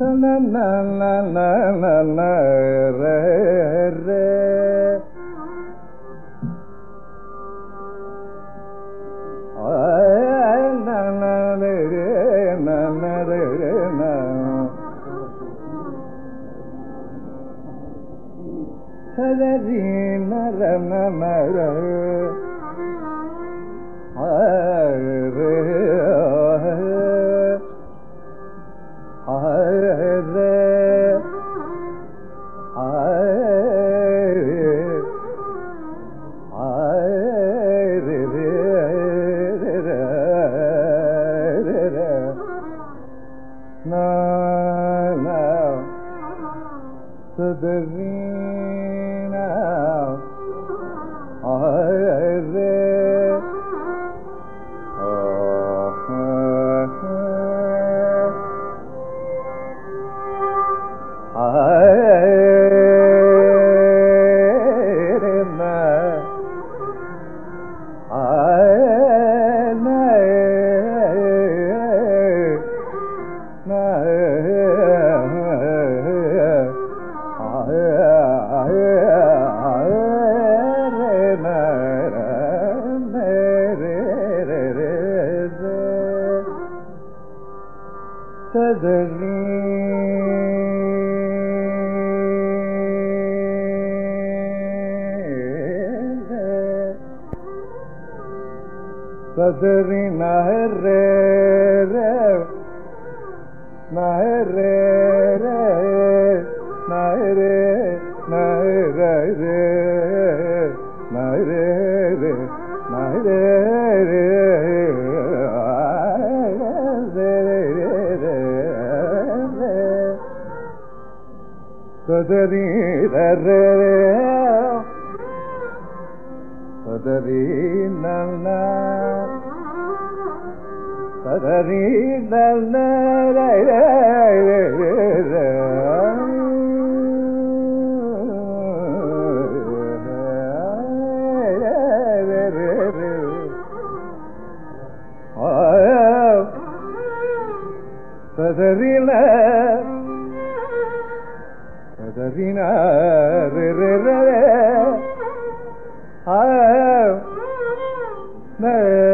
la la la la la la re re Sadari na na na na ಸದರಿ ನಹರೆ ರೇ ನಹರೆ ರೇ ನಹರೆ ನಹರೆ ರೇ ನಹರೆ ರೇ ನಹರೆ ರೇ ಸದರಿ ರೇ ಸದರಿ ನನ್ನ Hey.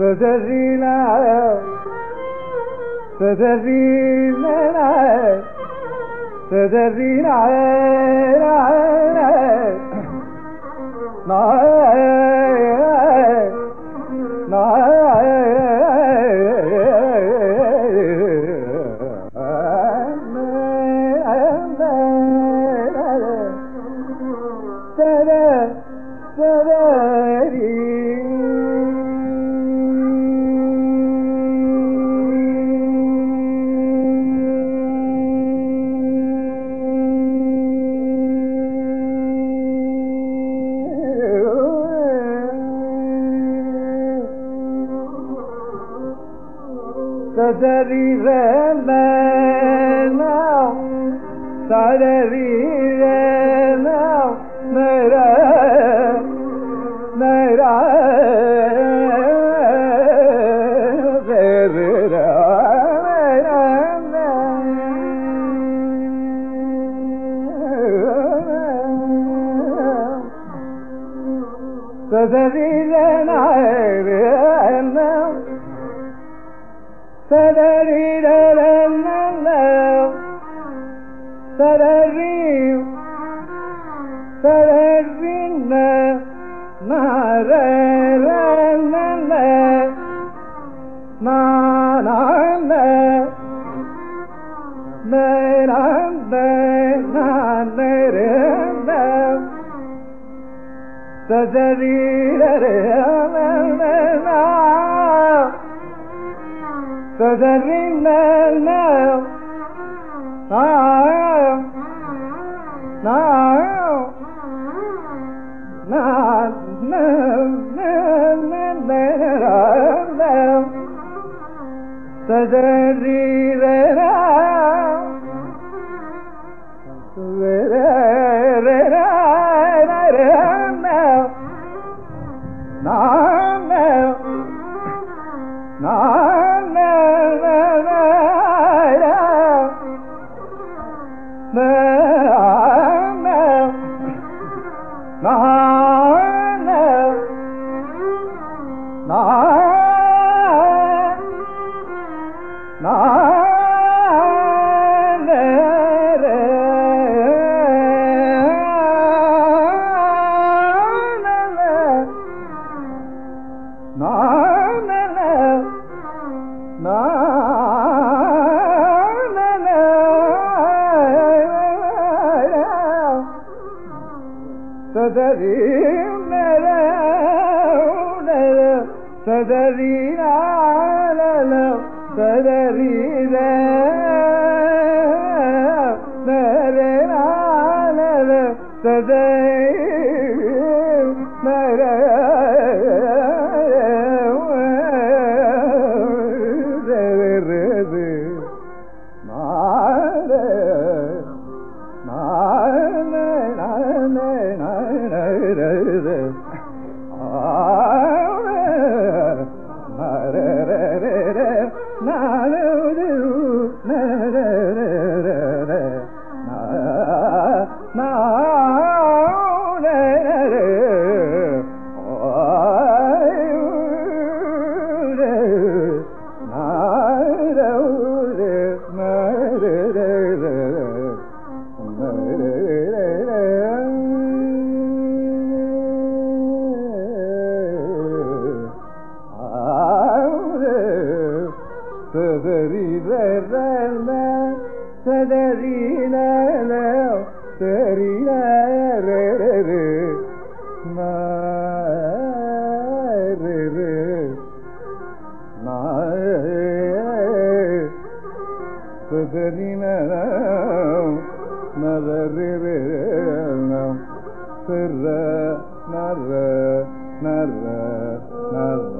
ستفي لنا ستفي لنا ಸದರಿ ಸದರಿ ನರ ನರ ಸದರಿ ಸದರಿ تدرينا نعم نعم نعم نعم نعم نعم تدرينا 啊。puede. நர நர நர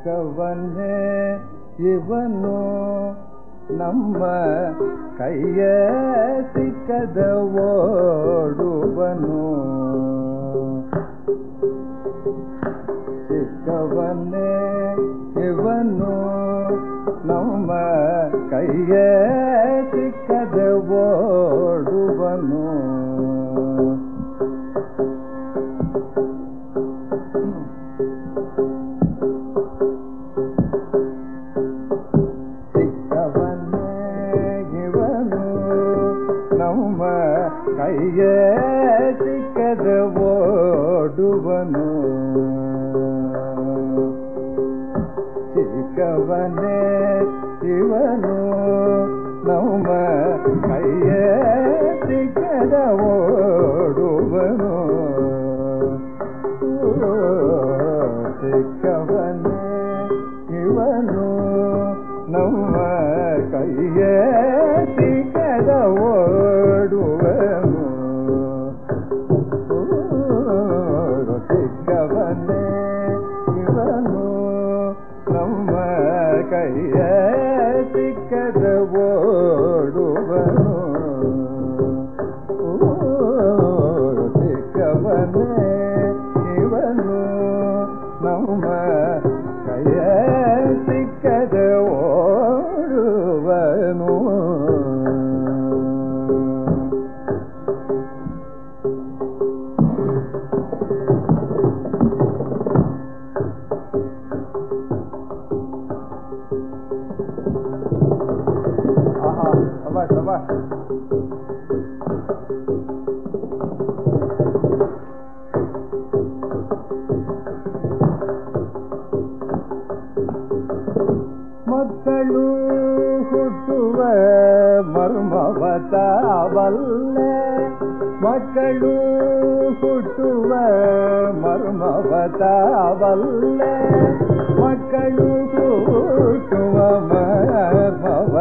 ಚಿಕ್ಕವನ್ನೇ ಇವನು ನಮ್ಮ ಕೈಯ ಸಿಕ್ಕದ ಓಡುವನು ಚಿಕ್ಕವನ್ನೇ ಇವನು ನಮ್ಮ ಕೈಯ ಸಿಕ್ಕದ ಓಡುವನು ಕೈಯ ಸಿಕ್ಕದ ಓಡುವನು ಚಿಕ್ಕವನೇ ಇವನು ನಮ್ಮ ಕೈಯ ಸಿಕ್ಕದ ಓಡುವನು ಮರ್ಮವತಾವಲ್ಲೆ ಮಕ್ಕಳು ಹುಟ್ಟುವ ಮರ್ಮವತಾವಲ್ಲೆ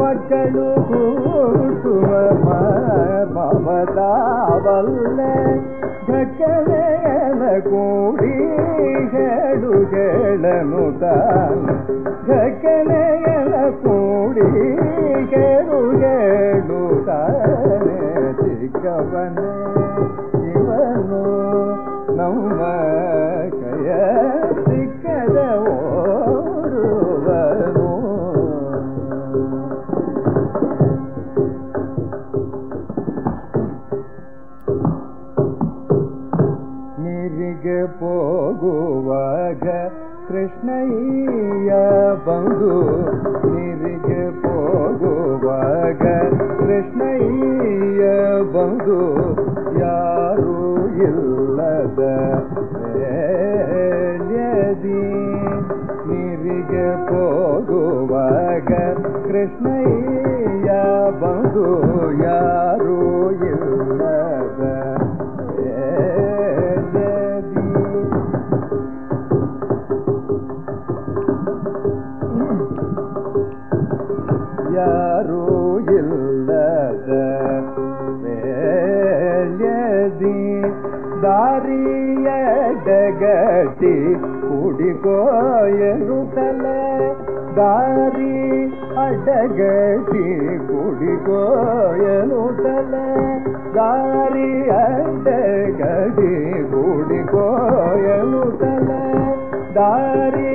ಮಕ್ಕಳು ಹುಟ್ಟುವ ಮರ್ಮವತಾವಲ್ಲೆ ಘಕ್ಕಲೆಯಲ ಕೂಡಿ ಹೇಳು ಹೇಳನು ತಾನು ಘಕ್ಕಲೆಯಲ ಕೂಡಿ ಹೇಳು ಹೇಳು ತಾನೆ ಚಿಕ್ಕವನೇ ಇವನು ನಮ್ಮ ಕಯ ಸಿಕ್ಕದ ಓಡುವನು ನೀರಿಗೆ ಹೋಗುವಾಗ ಕೃಷ್ಣಯ್ಯ ಬಂದು ನೀರಿಗೆ ಕೃಷ್ಣಯ್ಯ ಬಂದು ಯಾರೂ ಇಲ್ಲದ ವೇಳ್ಯದಿ ಯಾರೂ ಇಲ್ಲದ ವೇಳ್ಯದಿ ದಾರಿಯ ಡಗಟಿ ಕುಡಿಕೋಯರು ತಲೆ ದಾರಿ ಅಡ್ಡಗಟಿ ಕುಡಿಕೋಯನು ತಲೆ ದಾರಿ ಅಡ್ಡಗಡಿ ಕುಡಿಕೋಯನು ತಲೆ ದಾರಿ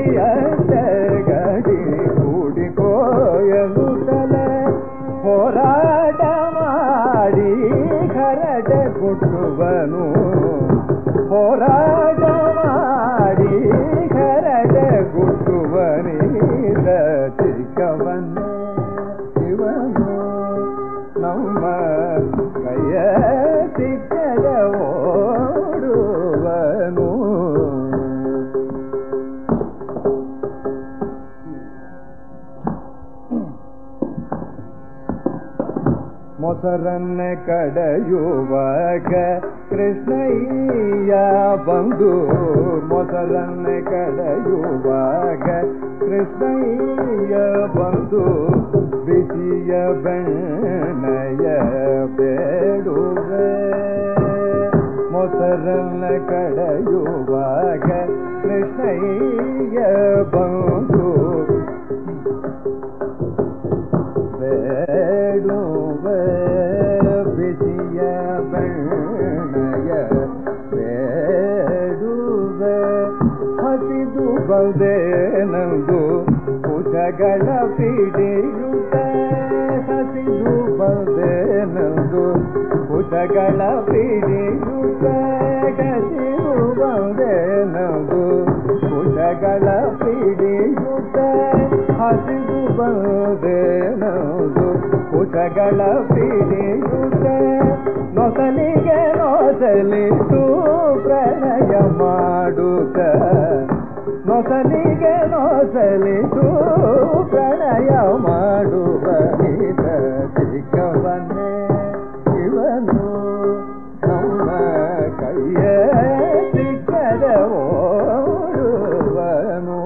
ಮೊಸರನ್ನ ಕಡೆಯುವಾಗ ಕೃಷ್ಣಯ್ಯ ಬಂದು ಮೊಸರನ್ನ ಕಡೆಯುವಾಗ ಕೃಷ್ಣಯ್ಯ ಬಂದು ಬಿಸಿಯ ಬೆಣ್ಣಯ ಬೇಡುವೆ ಮೊಸರನ್ನ ಕಡೆಯುವಾಗ ಕೃಷ್ಣಯ್ಯ ಬಂದು ಬೇಡುವೆ ನಂಗು ಭುಜಗಳ ಪಿಡಿಯುತ ಹಸಿ ಧೂಪದೆ ನಂದು ಭುಜಗಳ ಪಿಡಿಯುತ ಹಸಿರು ಬಂದೆ ನಂದು ಭುಜಗಳ ಹಸಿರು ಬಂದೆ ನಂದು ಭುಜಗಳ ಪಿಡಿಯುತ ನೊಸಲಿಗೆ ನೊಸಲಿತು ಪ್ರಣಯ ಮಾಡುತ್ತ ನೊಸಲಿಗೆ ನೊಸಲಿತು ಪ್ರಣಯ ಮಾಡುವ ನಿತ ಚಿಕ್ಕವನ್ನೇ ಇವನು ನಮ್ಮ ಕೈಯ ಸಿಕ್ಕದ ಓಡುವನು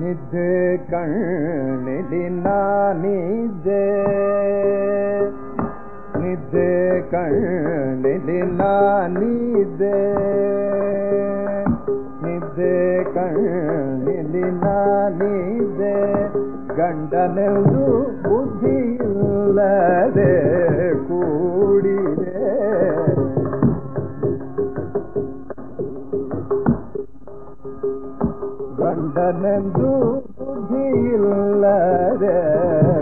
ನಿದ್ದೆ ಕಣ್ಣಿಲಿ ನಾನಿದ್ದೆ ನಿದ್ದೆ ಕಣ್ಣಿಲಿಲ್ಲ ನಿದ್ದೆ ನಿದ್ದೆ ಕಣ್ಣಿಲಿಲ್ಲ ನಿದ್ದೆ ಗಂಡನೆಂದು ಬುದ್ಧಿ ಇಲ್ಲದೆ ಕೂಡಿದೆ ಗಂಡನೆಂದು ಬುದ್ಧಿ ಇಲ್ಲದೆ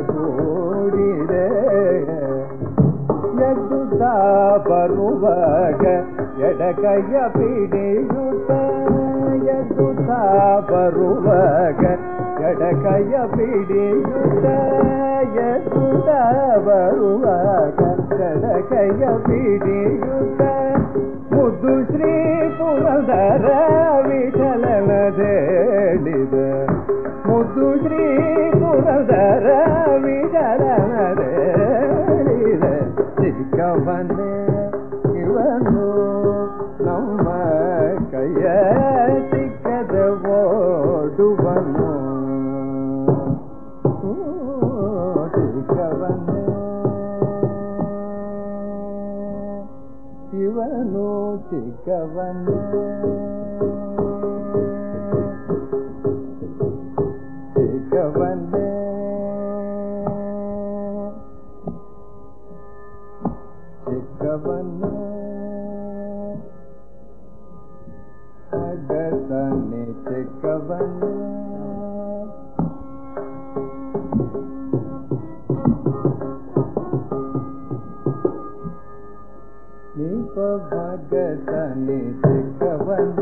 ಕೂಡಿ ಎದ್ದುತ್ತ ಬರುವಾಗ ಎಡಕೈಯ ಪಿಡಿಯುತ್ತ ಎದ್ದುತ್ತ ಬರುವಾಗ ಎಡಕೈಯ ಪಿಡಿಯುತ್ತ ಎದ್ದುತ್ತ ಬರುವಾಗ ಎಡಕೈಯ ಪಿಡಿಯುತ್ತ ಮುದ್ದು ಶ್ರೀ ಪುರದರ ವಿಠಲನದೇಳಿದ ಮುದ್ದು ಶ್ರೀ ಪುರದರ ವಿಠಲನದೇಳಿದ governor. ಜಗತನೆ ಸಿಕ್ಕವನ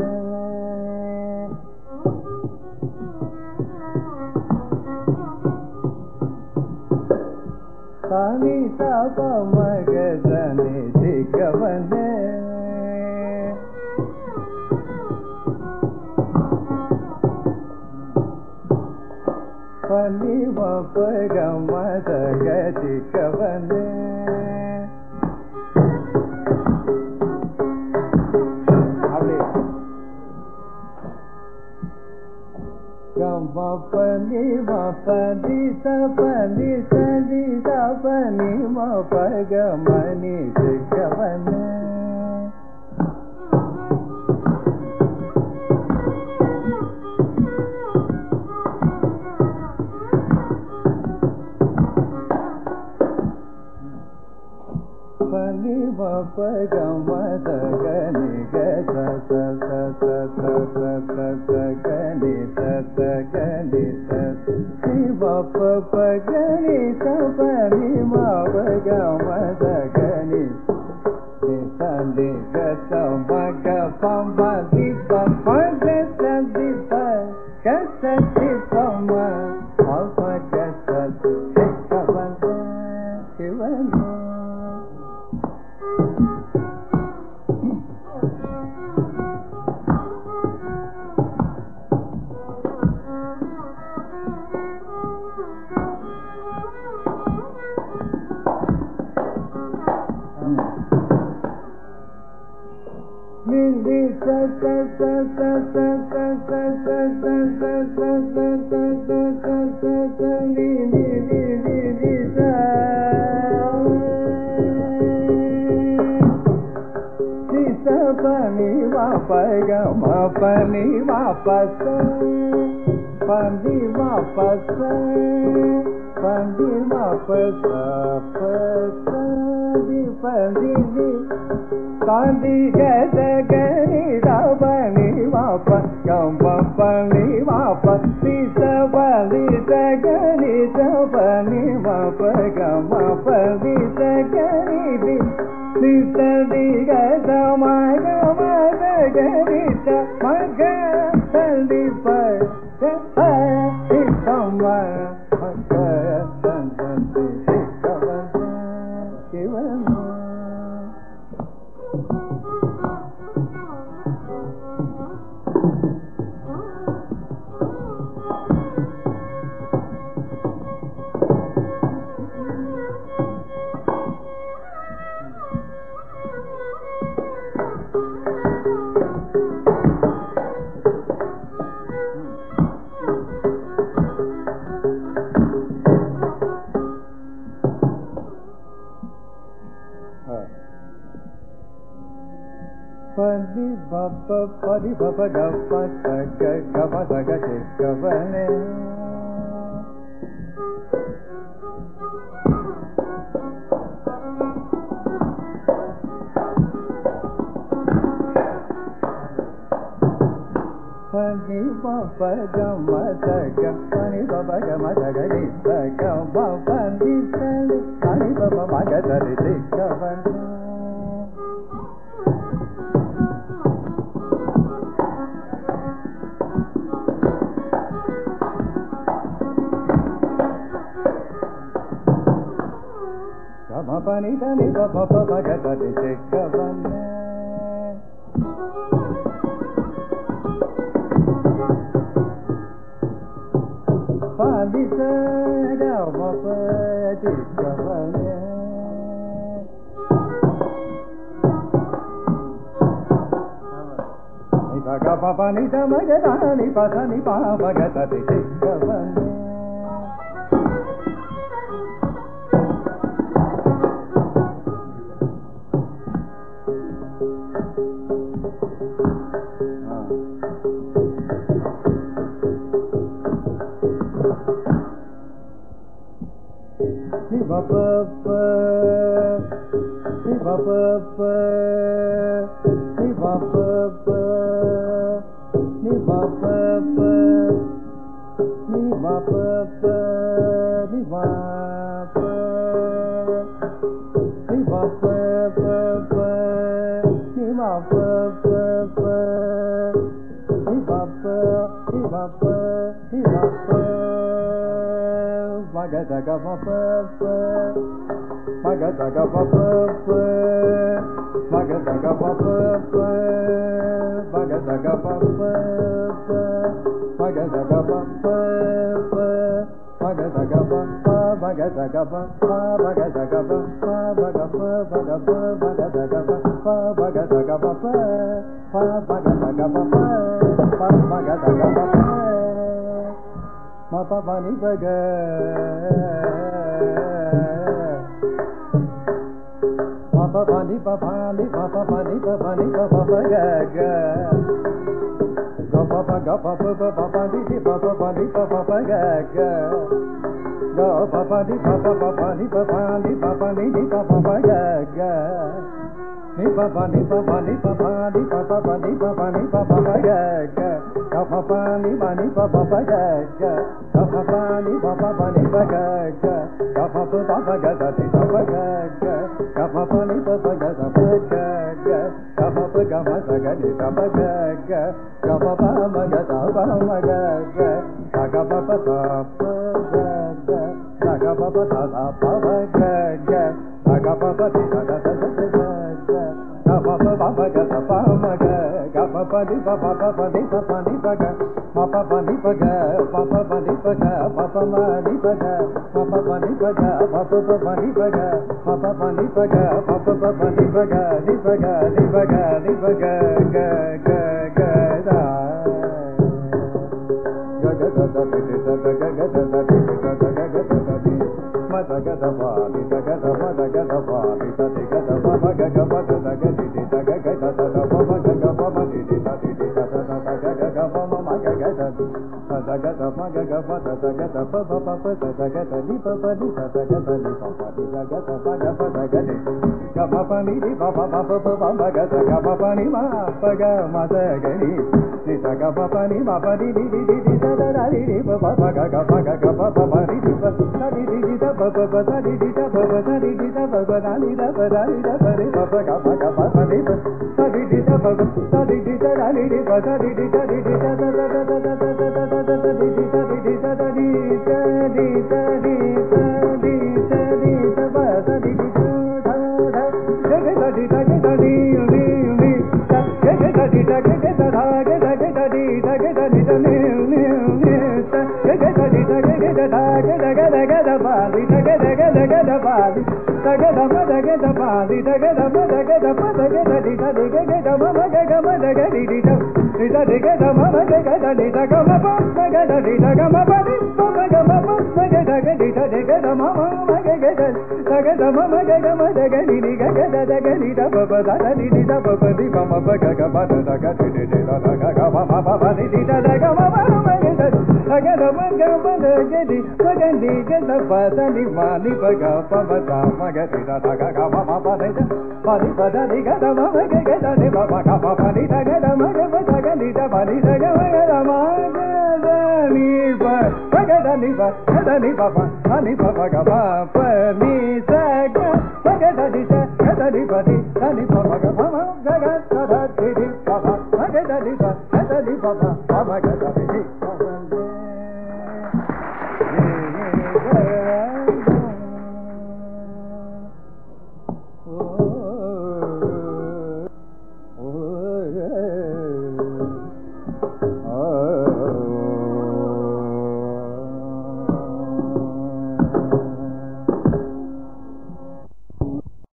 ಸಾನಿ ಸಾಪ ಮಗದನೆ ಸಿಕ್ಕವನ ಪಲಿ ಮಪಗ ಮದ ಗತಿ ಕವನೇ ಪ ನಿ ಮ ಪ ನಿ ಸ ಪ ನಿ ಸ ನಿ ಸ ಪ ನಿ ಮ ಪ ಗ ಮ ನಿ ಸ ಗ ಮ ನ Pandima pasa, pandima pasa, pasa, pandima pasa, pasa, pandima. ಕಾಂದಿ ಗದ ಗಣಿ ಬನಿ ವಾಪ ಕಂಬ ಬನಿ ವಾಪ ನಿಸ ಬಲಿ ಸ ಗಣಿ ಸ ಬನಿ ವಾಪ ಗಮ ಬಲಿ ಸ ಗಣಿ ದಿ ನಿಸ ದಿ ಗದ ಮಗ ಮಗ ಗಣಿ ಸ ಮಗ నే పని పాప గమ సగ పని బాబ గమ సగలి సగ బాబ దిసలి పని బాబ మగ దరి దిగ్గవన్నా పని తని పప పగటని చెక్కవన్నే పాదిసే గవప చెక్కవన్నే గప పని తమగ దాని పదని పాపగతని చెక్కవన్నే Ba ba ga da ga ba ba ba ba ga da ga ba ba Papa Bani Baga. Papa Bani Papa Bani ni pa pa ni pa pa ni ni pa pa pa ga ga ni pa pa ni pa pa ni pa pa ni pa pa pa ni pa pa ni pa pa pa ga ga ga pa pa ni pa ni pa pa pa ga ga ga pa pa ni pa pa pa ni pa ga ga ga pa pa pa pa ga da ti da pa ga ga ga pa pa ni pa pa ga da pa ga ga ga pa pa ga ma sa ga ni da pa ga ga ga pa pa ma ga da pa ma ga ga ga ga pa pa sa pa ga ga ga ga pa pa sa pa ma ga ga ga ga pa pa ti ga ga pa pa pa గప పప గ సప మగ గప పది పప పది పప ని పగ మప పది పగ పప పది పగ పప మని పగ మప పని పగ పప పని పగ మప పని పగ పప పని పగ ని పగ ని పగ ని పగ గ గ గ దా గ గ ద ద ద ద గ గ ద ద ద గ గ ద మగద బామి దగద మదగద బామి తది గద మగ గద దగది దగగ దద మగ గగ మది తది దద దగగ గమ మగ గద దగద మగ గమ దగద ప ప ప ప దగద ని ప ప ని దగద ని ప ప ని దగద ప గ ప దగద గమ ప ని ని ప ప ప ప ప గద గమ ప ని మా ప గ మ దగని ని ద గ ప ప ని మ ప ని ని ని ని ని ద ద ద ని ని ప ప ప గ గ ప గ గ ప ప ప ని ని ప ద ని ని ని ద ప ప ప ద ని ని ద ప ప ద ని ని ద ప ప ద ని ద ప ద ని ద ప ని ప ప గ ప గ ప ప ని ప ద ని ని ద ప ప ద ని ని ద ద ని ని ప ద ని ని ద ని ని ద ద ద ద ద ద ద ద ద ద ద ని ని ద ని ని ద ద ని ద ని ద ని ద గమ గమ గమ గమ గమ మగ గగ గిట గగ గమ మగ గగ గగ గమ మగ గమ గగ నిని గగ గగ నిద బబ దద నిది ద బబ ది గమ బగ గమ దద గ నిది ద గ గమ మమ నిది ద గమ మమ గర మగ పద గరి మగని గద పదని మాని పగ పమత మగరి దగ గ మమ పద పది పద ని గద మమ గద ని మమ గ మమ ని దగ మగ పద గని ద పని దగ మగ మగ ని ప పగద ని ప పద ని ప ప అని ప పగ ప ప ని సగ పగద ని స గద ని పది అని ప పగ పమ గగ సద తి పమ గద ని ప గద ని పమ పమ గద ని